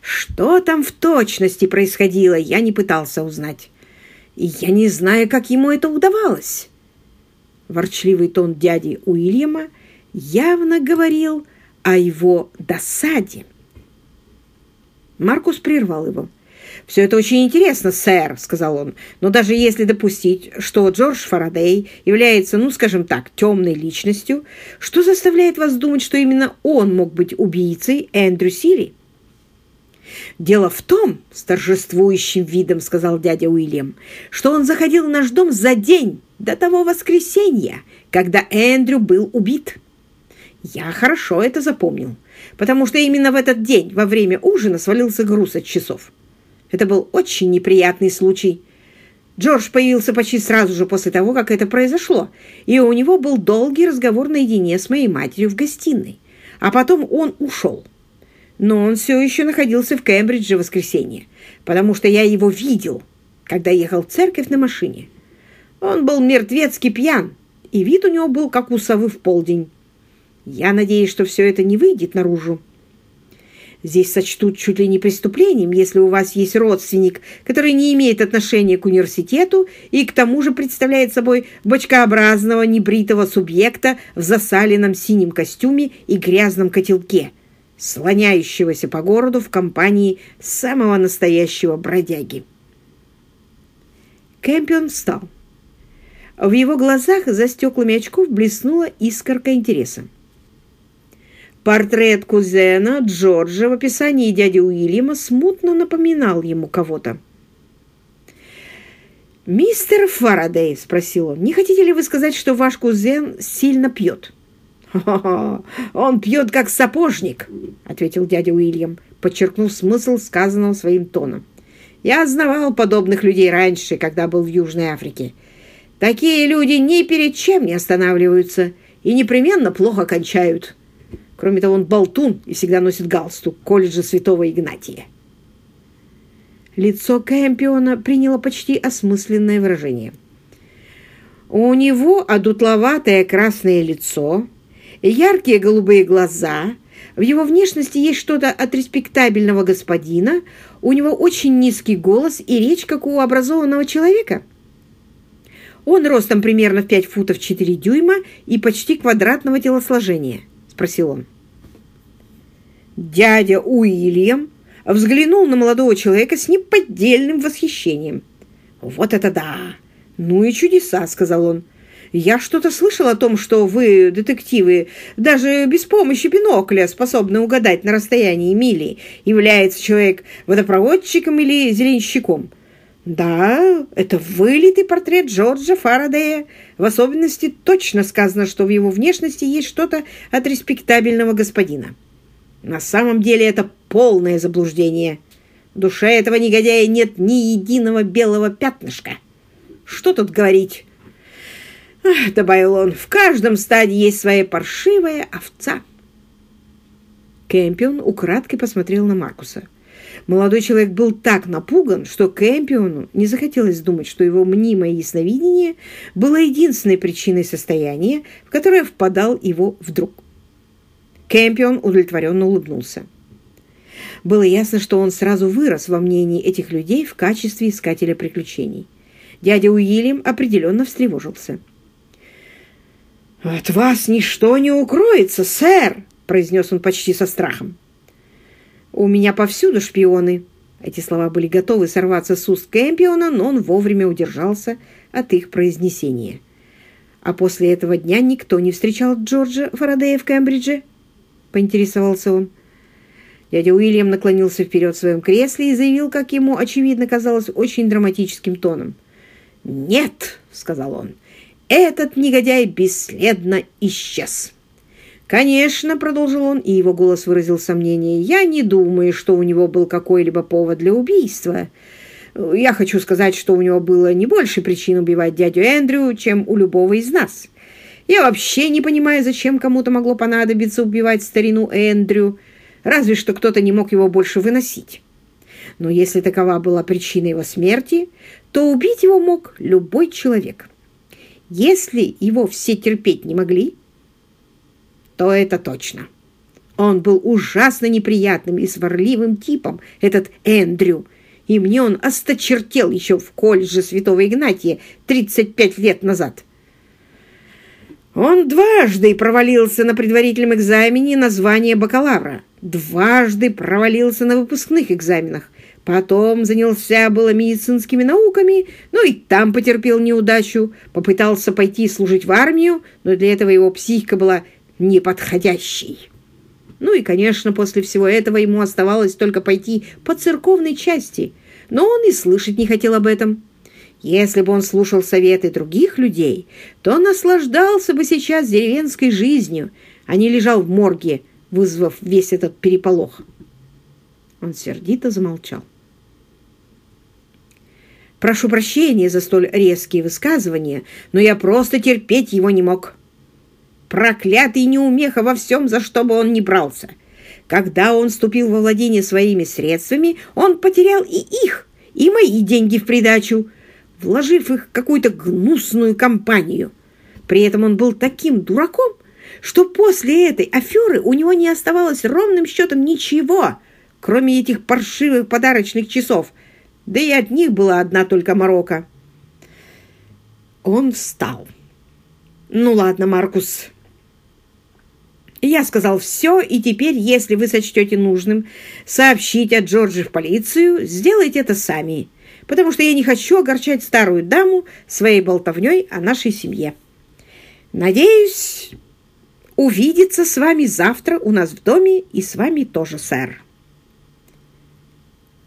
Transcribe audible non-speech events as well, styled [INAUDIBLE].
Что там в точности происходило, я не пытался узнать. И я не знаю, как ему это удавалось. Ворчливый тон дяди Уильяма явно говорил о его досаде. Маркус прервал его. «Все это очень интересно, сэр», — сказал он. «Но даже если допустить, что Джордж Фарадей является, ну, скажем так, темной личностью, что заставляет вас думать, что именно он мог быть убийцей Эндрю Сири?» «Дело в том, — с торжествующим видом сказал дядя Уильям, — что он заходил в наш дом за день до того воскресенья, когда Эндрю был убит. Я хорошо это запомнил, потому что именно в этот день во время ужина свалился груз от часов. Это был очень неприятный случай. Джордж появился почти сразу же после того, как это произошло, и у него был долгий разговор наедине с моей матерью в гостиной. А потом он ушел. Но он все еще находился в Кембридже в воскресенье, потому что я его видел, когда ехал в церковь на машине. Он был мертвецки пьян, и вид у него был, как у совы в полдень. Я надеюсь, что все это не выйдет наружу. Здесь сочтут чуть ли не преступлением, если у вас есть родственник, который не имеет отношения к университету и к тому же представляет собой бочкообразного небритого субъекта в засаленном синем костюме и грязном котелке, слоняющегося по городу в компании самого настоящего бродяги. Кэмпион встал. В его глазах за стеклами очков блеснула искорка интереса. Портрет кузена Джорджа в описании дяди Уильяма смутно напоминал ему кого-то. «Мистер Фарадей», — спросил он, — «не хотите ли вы сказать, что ваш кузен сильно пьет?» «Хо-хо, [LAUGHS] он пьет как сапожник», — ответил дядя Уильям, подчеркнув смысл сказанного своим тоном. «Я знавал подобных людей раньше, когда был в Южной Африке. Такие люди ни перед чем не останавливаются и непременно плохо кончают». Кроме того, он болтун и всегда носит галстук колледжа Святого Игнатия. Лицо Кэмпиона приняло почти осмысленное выражение. У него одутловатое красное лицо, яркие голубые глаза, в его внешности есть что-то от респектабельного господина, у него очень низкий голос и речь, как у образованного человека. Он ростом примерно в 5 футов 4 дюйма и почти квадратного телосложения спросил он. Дядя Уильям взглянул на молодого человека с неподдельным восхищением. «Вот это да! Ну и чудеса!» — сказал он. «Я что-то слышал о том, что вы, детективы, даже без помощи бинокля способны угадать на расстоянии мили, является человек водопроводчиком или зеленщиком. Да, это вылитый портрет Джорджа Фарадея. В особенности точно сказано, что в его внешности есть что-то от респектабельного господина. На самом деле это полное заблуждение. В душе этого негодяя нет ни единого белого пятнышка. Что тут говорить? Добавил он, в каждом стаде есть своя паршивая овца. Кэмпион украдкой посмотрел на Маркуса. Молодой человек был так напуган, что Кэмпиону не захотелось думать, что его мнимое ясновидение было единственной причиной состояния, в которое впадал его вдруг. Кэмпион удовлетворенно улыбнулся. Было ясно, что он сразу вырос во мнении этих людей в качестве искателя приключений. Дядя Уильям определенно встревожился. «От вас ничто не укроется, сэр!» — произнес он почти со страхом. «У меня повсюду шпионы». Эти слова были готовы сорваться с уст Кэмпиона, но он вовремя удержался от их произнесения. «А после этого дня никто не встречал Джорджа Фарадея в Кембридже?» — поинтересовался он. Дядя Уильям наклонился вперед в своем кресле и заявил, как ему, очевидно, казалось, очень драматическим тоном. «Нет!» — сказал он. «Этот негодяй бесследно исчез!» «Конечно», — продолжил он, и его голос выразил сомнение, «я не думаю, что у него был какой-либо повод для убийства. Я хочу сказать, что у него было не больше причин убивать дядю Эндрю, чем у любого из нас. Я вообще не понимаю, зачем кому-то могло понадобиться убивать старину Эндрю, разве что кто-то не мог его больше выносить. Но если такова была причина его смерти, то убить его мог любой человек. Если его все терпеть не могли, то это точно. Он был ужасно неприятным и сварливым типом, этот Эндрю, и мне он осточертел еще в колледже Святого Игнатия 35 лет назад. Он дважды провалился на предварительном экзамене на звание бакалавра, дважды провалился на выпускных экзаменах, потом занялся было медицинскими науками, но и там потерпел неудачу, попытался пойти служить в армию, но для этого его психика была неподходящей. Ну и, конечно, после всего этого ему оставалось только пойти по церковной части, но он и слышать не хотел об этом. Если бы он слушал советы других людей, то наслаждался бы сейчас деревенской жизнью, а не лежал в морге, вызвав весь этот переполох. Он сердито замолчал. «Прошу прощения за столь резкие высказывания, но я просто терпеть его не мог». Проклятый неумеха во всем, за что бы он ни брался. Когда он вступил во владение своими средствами, он потерял и их, и мои деньги в придачу, вложив их в какую-то гнусную компанию. При этом он был таким дураком, что после этой аферы у него не оставалось ровным счетом ничего, кроме этих паршивых подарочных часов, да и от них была одна только морока. Он встал. «Ну ладно, Маркус, я сказал все, и теперь, если вы сочтете нужным сообщить о Джорджи в полицию, сделайте это сами, потому что я не хочу огорчать старую даму своей болтовней о нашей семье. Надеюсь увидеться с вами завтра у нас в доме и с вами тоже, сэр.